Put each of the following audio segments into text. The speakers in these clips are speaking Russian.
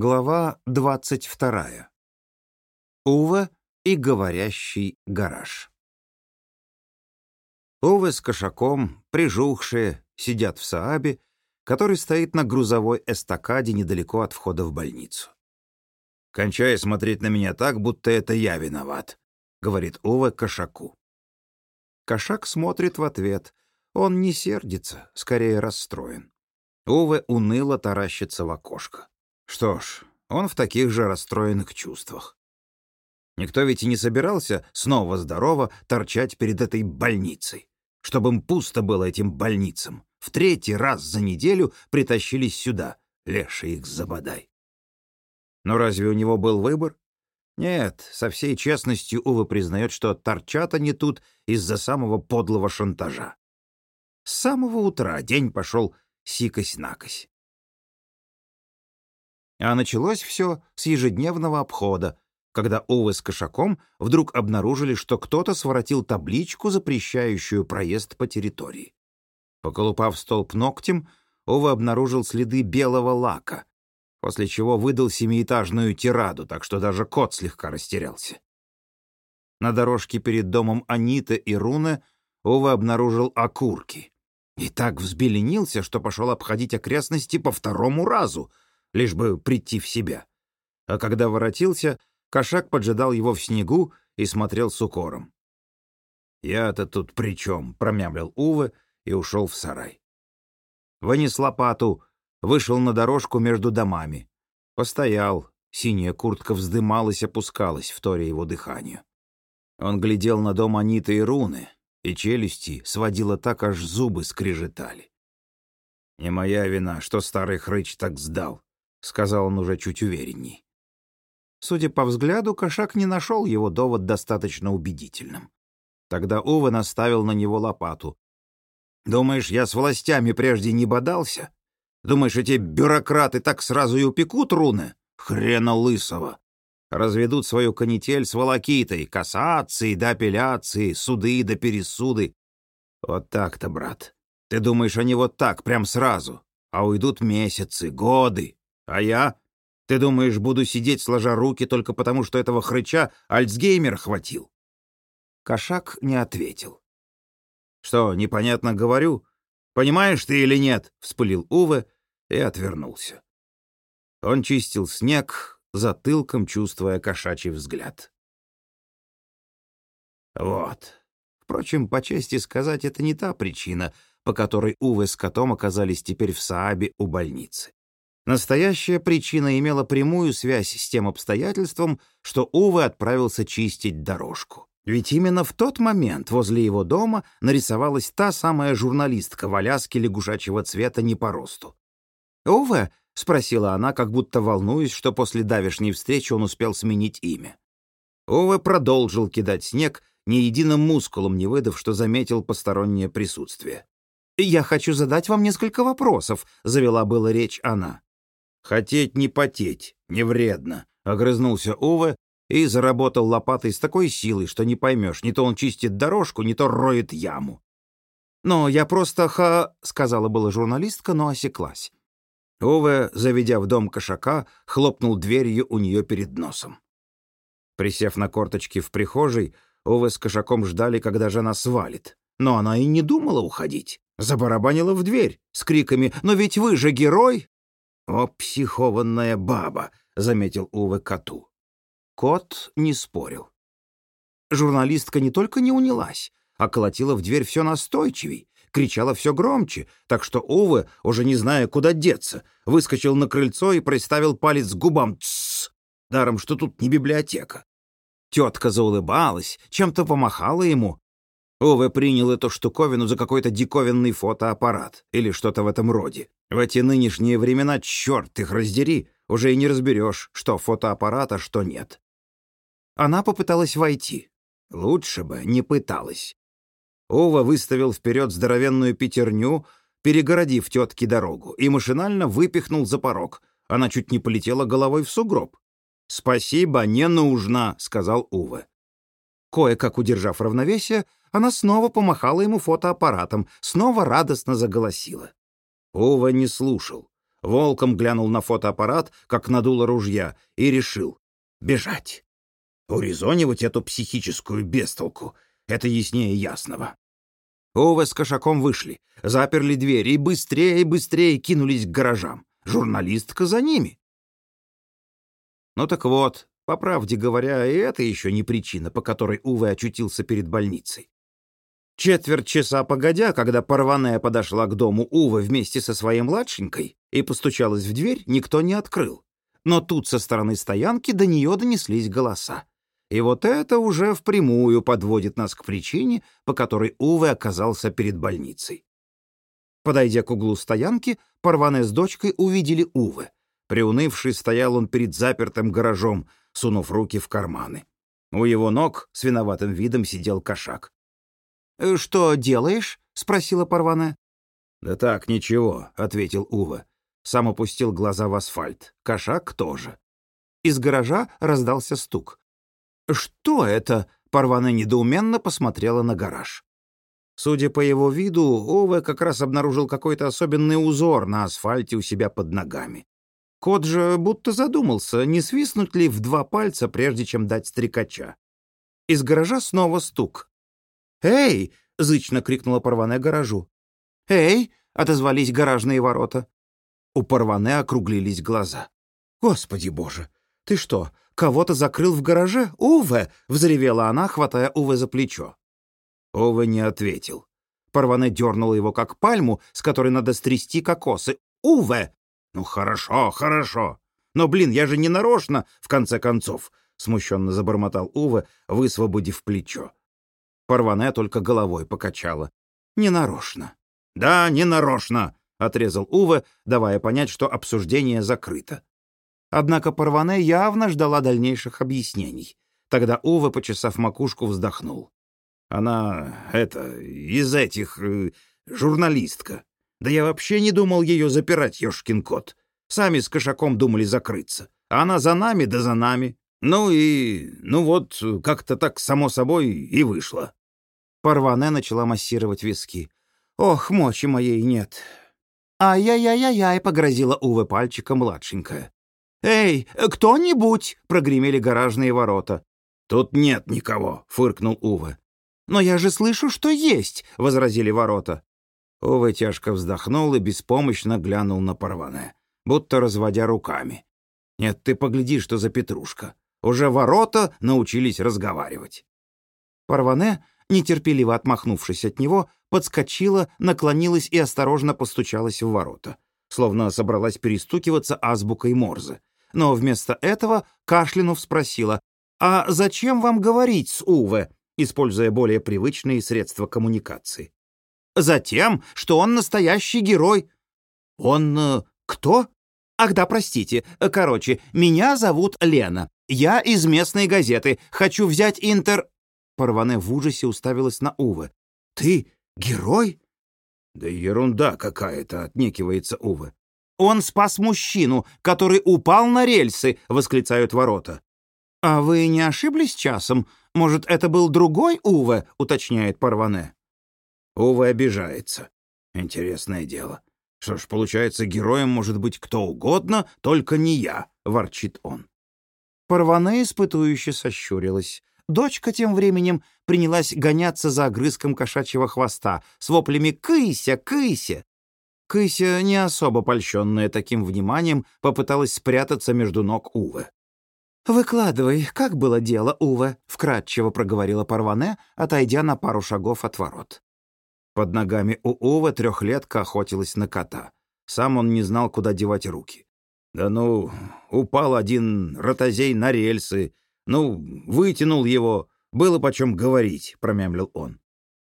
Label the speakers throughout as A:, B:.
A: Глава двадцать вторая. Ува и говорящий гараж. Увы с кошаком, прижухшие, сидят в Саабе, который стоит на грузовой эстакаде недалеко от входа в больницу. «Кончай смотреть на меня так, будто это я виноват», — говорит Ува кошаку. Кошак смотрит в ответ. Он не сердится, скорее расстроен. Уве уныло таращится в окошко. Что ж, он в таких же расстроенных чувствах. Никто ведь и не собирался снова здорово торчать перед этой больницей. Чтобы им пусто было этим больницам. В третий раз за неделю притащились сюда. Леша их забодай. Но разве у него был выбор? Нет, со всей честностью Ува признает, что торчат они тут из-за самого подлого шантажа. С самого утра день пошел сикось-накось. А началось все с ежедневного обхода, когда Увы с Кошаком вдруг обнаружили, что кто-то своротил табличку, запрещающую проезд по территории. Поколупав столб ногтем, Ова обнаружил следы белого лака, после чего выдал семиэтажную тираду, так что даже кот слегка растерялся. На дорожке перед домом Аниты и Руны Ова обнаружил окурки. И так взбеленился, что пошел обходить окрестности по второму разу — лишь бы прийти в себя. А когда воротился, кошак поджидал его в снегу и смотрел с укором. «Я-то тут при чем?» — промямлил Уве и ушел в сарай. Вынес лопату, вышел на дорожку между домами. Постоял, синяя куртка вздымалась, опускалась, вторя его дыханию. Он глядел на дом Аниты и Руны, и челюсти сводило так, аж зубы скрежетали. Не моя вина, что старый хрыч так сдал. — сказал он уже чуть уверенней. Судя по взгляду, кошак не нашел его довод достаточно убедительным. Тогда Ува наставил на него лопату. «Думаешь, я с властями прежде не бодался? Думаешь, эти бюрократы так сразу и упекут руны? Хрена лысого! Разведут свою канитель с волокитой, кассации до апелляции, суды до пересуды. Вот так-то, брат. Ты думаешь, они вот так, прям сразу? А уйдут месяцы, годы, а я? Ты думаешь, буду сидеть сложа руки только потому, что этого хрыча Альцгеймер хватил?» Кошак не ответил. «Что, непонятно говорю? Понимаешь ты или нет?» — вспылил Уве и отвернулся. Он чистил снег, затылком чувствуя кошачий взгляд. Вот. Впрочем, по чести сказать, это не та причина, по которой Уве с котом оказались теперь в Саабе у больницы. Настоящая причина имела прямую связь с тем обстоятельством, что Уве отправился чистить дорожку. Ведь именно в тот момент возле его дома нарисовалась та самая журналистка в Аляске лягушачьего цвета не по росту. «Уве?» — спросила она, как будто волнуясь, что после давешней встречи он успел сменить имя. Уве продолжил кидать снег, ни единым мускулом не выдав, что заметил постороннее присутствие. «Я хочу задать вам несколько вопросов», — завела была речь она. «Хотеть не потеть, не вредно», — огрызнулся Уве и заработал лопатой с такой силой, что не поймешь, не то он чистит дорожку, не то роет яму. «Но я просто ха...» — сказала была журналистка, но осеклась. Уве, заведя в дом кошака, хлопнул дверью у нее перед носом. Присев на корточки в прихожей, Уве с кошаком ждали, когда жена свалит. Но она и не думала уходить. Забарабанила в дверь с криками «Но ведь вы же герой!» «О, психованная баба!» — заметил Уве коту. Кот не спорил. Журналистка не только не унялась, а колотила в дверь все настойчивей, кричала все громче, так что Уве, уже не зная, куда деться, выскочил на крыльцо и приставил палец к губам. «Тссс!» Даром, что тут не библиотека. Тетка заулыбалась, чем-то помахала ему. Уве принял эту штуковину за какой-то диковинный фотоаппарат или что-то в этом роде. В эти нынешние времена, черт их раздери, уже и не разберешь, что фотоаппарат, а что нет. Она попыталась войти. Лучше бы не пыталась. Ова выставил вперед здоровенную пятерню, перегородив тетке дорогу, и машинально выпихнул за порог. Она чуть не полетела головой в сугроб. «Спасибо, не нужно», — сказал Ува. Кое-как удержав равновесие, она снова помахала ему фотоаппаратом, снова радостно заголосила. Ова не слушал. волком глянул на фотоаппарат, как на дуло ружья, и решил — бежать. Урезонивать эту психическую бестолку — это яснее ясного. Уве с кошаком вышли, заперли дверь и быстрее и быстрее кинулись к гаражам. Журналистка за ними. Ну так вот, по правде говоря, и это еще не причина, по которой Уве очутился перед больницей. Четверть часа погодя, когда Парване подошла к дому Увы вместе со своей младшенькой и постучалась в дверь, никто не открыл. Но тут со стороны стоянки до нее донеслись голоса. И вот это уже впрямую подводит нас к причине, по которой Уве оказался перед больницей. Подойдя к углу стоянки, Парване с дочкой увидели Уве. Приунывший стоял он перед запертым гаражом, сунув руки в карманы. У его ног с виноватым видом сидел кошак. «Э, «Что делаешь?» — спросила Парвана. «Да так, ничего», — ответил Ува. Сам опустил глаза в асфальт. Кошак тоже. Из гаража раздался стук. «Что это?» — Парвана недоуменно посмотрела на гараж. Судя по его виду, Ова как раз обнаружил какой-то особенный узор на асфальте у себя под ногами. Кот же будто задумался, не свистнуть ли в два пальца, прежде чем дать стрекача. Из гаража снова стук. «Эй!» — зычно крикнула Парване гаражу. «Эй!» — отозвались гаражные ворота. У Парване округлились глаза. «Господи боже! Ты что, кого-то закрыл в гараже? Уве!» — взревела она, хватая Уве за плечо. Уве не ответил. Парване дернула его как пальму, с которой надо стрясти кокосы. «Уве!» «Ну хорошо, хорошо. Но, блин, я же не нарочно, в конце концов!» — смущенно забормотал Уве, высвободив плечо. Парване только головой покачала. «Ненарочно». «Да, ненарочно», — отрезал Уве, давая понять, что обсуждение закрыто. Однако Парване явно ждала дальнейших объяснений. Тогда Уве, почесав макушку, вздохнул. «Она, это, из этих... Э, журналистка. Да я вообще не думал ее запирать, ёшкин кот. Сами с кошаком думали закрыться. А она за нами, да за нами. Ну и... ну вот, как-то так само собой и вышло». Парване начала массировать виски. «Ох, мочи моей нет!» «Ай-яй-яй-яй!» — погрозила Уве пальчиком младшенькая. «Эй, кто-нибудь!» — прогремели гаражные ворота. «Тут нет никого!» — фыркнул Уве. «Но я же слышу, что есть!» — возразили ворота. Уве тяжко вздохнул и беспомощно глянул на Парване, будто разводя руками. «Нет, ты погляди, что за петрушка. Уже ворота научились разговаривать». Парване нетерпеливо отмахнувшись от него, подскочила, наклонилась и осторожно постучалась в ворота, словно собралась перестукиваться азбукой Морзе. Но вместо этого Кашлинов спросила, «А зачем вам говорить с Уве?» используя более привычные средства коммуникации. «Затем, что он настоящий герой». «Он э, кто?» «Ах да, простите. Короче, меня зовут Лена. Я из местной газеты. Хочу взять интер...» Парване в ужасе уставилась на Уве. «Ты герой?» «Да ерунда какая-то», — отнекивается Уве. «Он спас мужчину, который упал на рельсы», — восклицают ворота. «А вы не ошиблись часом? Может, это был другой Уве?» — уточняет Парване. Уве обижается. Интересное дело. Что ж, получается, героем может быть кто угодно, только не я, — ворчит он. Парване испытующе сощурилась. Дочка тем временем принялась гоняться за огрызком кошачьего хвоста с воплями «Кыся! Кыся!». Кыся, не особо польщенная таким вниманием, попыталась спрятаться между ног Увы. «Выкладывай, как было дело, Уве?» — вкратчиво проговорила Парване, отойдя на пару шагов от ворот. Под ногами у Уве трехлетка охотилась на кота. Сам он не знал, куда девать руки. «Да ну, упал один ротозей на рельсы, «Ну, вытянул его. Было почем говорить», — промямлил он.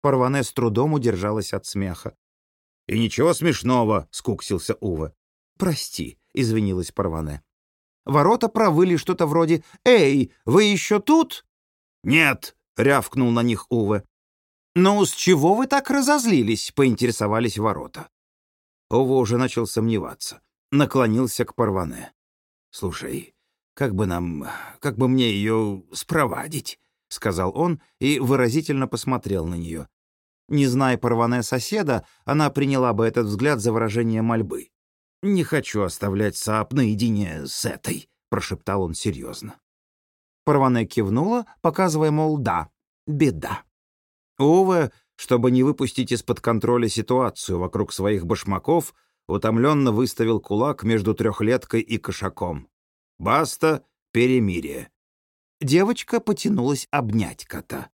A: Парване с трудом удержалась от смеха. «И ничего смешного», — скуксился Ува. «Прости», — извинилась Парване. Ворота провыли что-то вроде «Эй, вы еще тут?» «Нет», — рявкнул на них Уве. «Ну, с чего вы так разозлились?» — поинтересовались ворота. Ова уже начал сомневаться. Наклонился к Парване. «Слушай, как бы нам... как бы мне ее спровадить?» — сказал он и выразительно посмотрел на нее. Не зная порваная соседа, она приняла бы этот взгляд за выражение мольбы. не хочу оставлять Саап наедине с этой», — прошептал он серьезно.
B: Парване кивнула, показывая, мол, да, беда.
A: Уве, чтобы не выпустить из-под контроля ситуацию вокруг своих башмаков, утомленно выставил кулак между трехлеткой и кошаком. «Баста, перемирие».
B: Девочка потянулась обнять кота.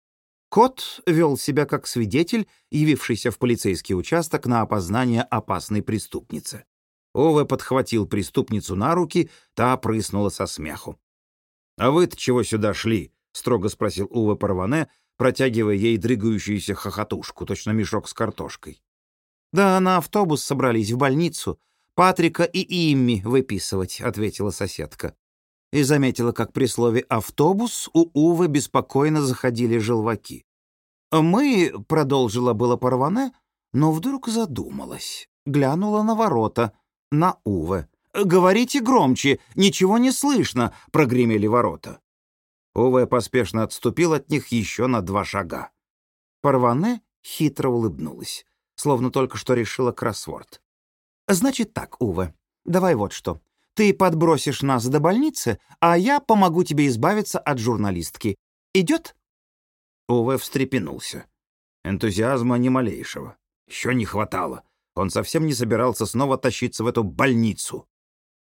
B: Кот вел себя как свидетель, явившийся в полицейский участок на опознание опасной преступницы.
A: Ове подхватил преступницу на руки, та прыснула со смеху. «А вы-то чего сюда шли?» — строго спросил Уве Парване, протягивая ей дрыгающуюся хохотушку, точно мешок с картошкой.
B: «Да на автобус собрались в больницу. Патрика и Имми выписывать», — ответила соседка и заметила, как при слове «автобус» у Увы беспокойно заходили желваки. «Мы», — продолжила было Парване, но вдруг задумалась, глянула на ворота, на Уве. «Говорите громче, ничего не слышно», — прогремели ворота.
A: Уве поспешно отступил от них еще на два шага.
B: Парване хитро улыбнулась, словно только что решила кроссворд. «Значит так, Уве, давай вот что. Ты подбросишь нас до больницы, а я помогу тебе избавиться от журналистки. Идет?»
A: Уве встрепенулся. Энтузиазма ни малейшего. Еще не хватало. Он совсем не собирался снова тащиться в эту больницу.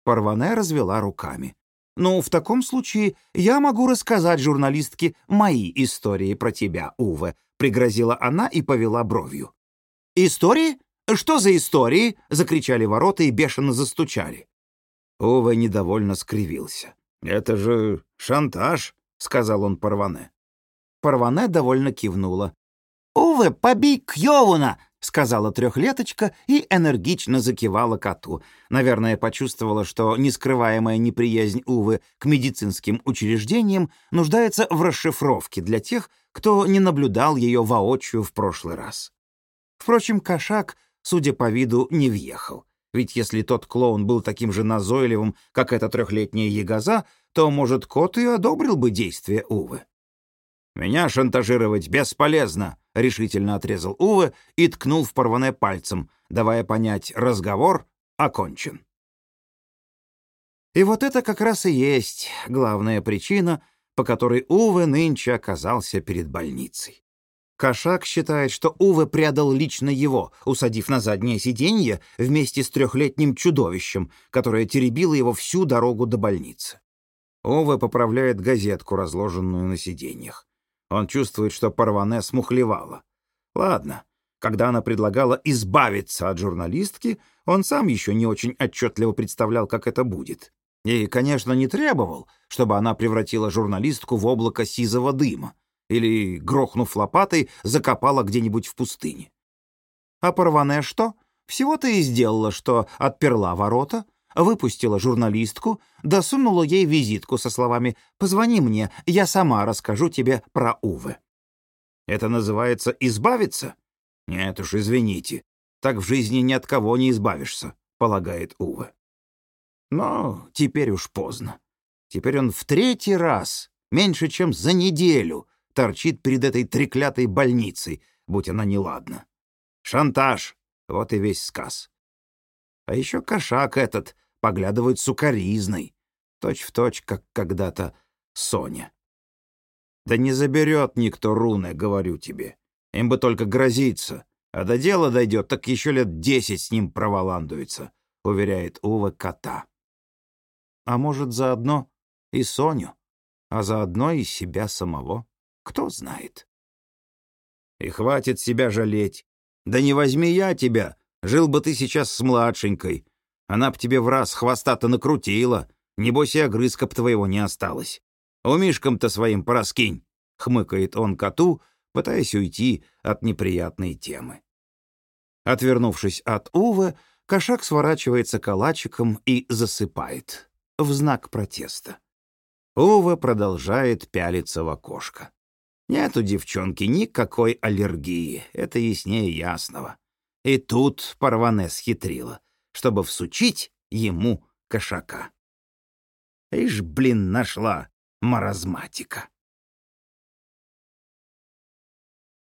B: Парване развела руками. «Ну, в таком случае я могу рассказать журналистке мои истории про тебя, Уве», — пригрозила она и повела бровью. «Истории? Что за истории?» — закричали ворота и бешено застучали.
A: Ова недовольно скривился. «Это же шантаж», — сказал он Парване.
B: Парване довольно кивнула. «Уве, побей Кьовуна!» — сказала трехлеточка и энергично закивала коту. Наверное, почувствовала, что нескрываемая неприязнь Увы к медицинским учреждениям нуждается в расшифровке для тех, кто не наблюдал ее воочию в прошлый раз. Впрочем, кошак, судя по виду, не въехал. Ведь если тот клоун был таким же назойливым, как эта трехлетняя ягоза, то, может, кот и одобрил бы действия Увы. «Меня шантажировать бесполезно», — решительно отрезал Уве и ткнул в порванное пальцем, давая понять, разговор окончен. И вот это как раз и есть главная причина, по которой Уве нынче оказался перед больницей. Кошак считает, что Уве предал лично его, усадив на заднее сиденье вместе с трехлетним чудовищем, которое теребило его всю дорогу до больницы. Уве поправляет газетку, разложенную на сиденьях. Он чувствует, что Парване смухлевала. Ладно, когда она предлагала избавиться от журналистки, он сам еще не очень отчетливо представлял, как это будет. И, конечно, не требовал, чтобы она превратила журналистку в облако сизого дыма или, грохнув лопатой, закопала где-нибудь в пустыне. А Парване что? Всего-то и сделала, что отперла ворота, выпустила журналистку, досунула ей визитку со словами «Позвони мне, я сама расскажу тебе про Увы». Это называется избавиться? Нет уж, извините, так в жизни ни от кого не избавишься, полагает Увы. Но теперь уж поздно. Теперь он в третий раз, меньше чем за неделю, торчит перед этой треклятой больницей, будь она неладна. Шантаж — вот и весь сказ. А еще кошак этот поглядывает сукаризной, точь-в-точь, как когда-то Соня. Да не заберет никто руны, говорю тебе. Им бы только грозиться. А до дела дойдет, так еще лет десять с ним проволандуется, уверяет Ува кота. А может, заодно и Соню, а заодно и себя самого. Кто знает. И хватит себя жалеть. Да не возьми я тебя. Жил бы ты сейчас с младшенькой. Она б тебе в раз хвоста-то накрутила. Небось и огрызка б твоего не осталось. У Мишкам-то своим пораскинь, — хмыкает он коту, пытаясь уйти от неприятной темы. Отвернувшись от Увы, кошак сворачивается калачиком и засыпает в знак протеста. Ува продолжает пялиться в окошко. Нет у девчонки никакой аллергии, это яснее ясного. И тут Парване схитрила, чтобы всучить ему кошака. Ишь, блин, нашла маразматика.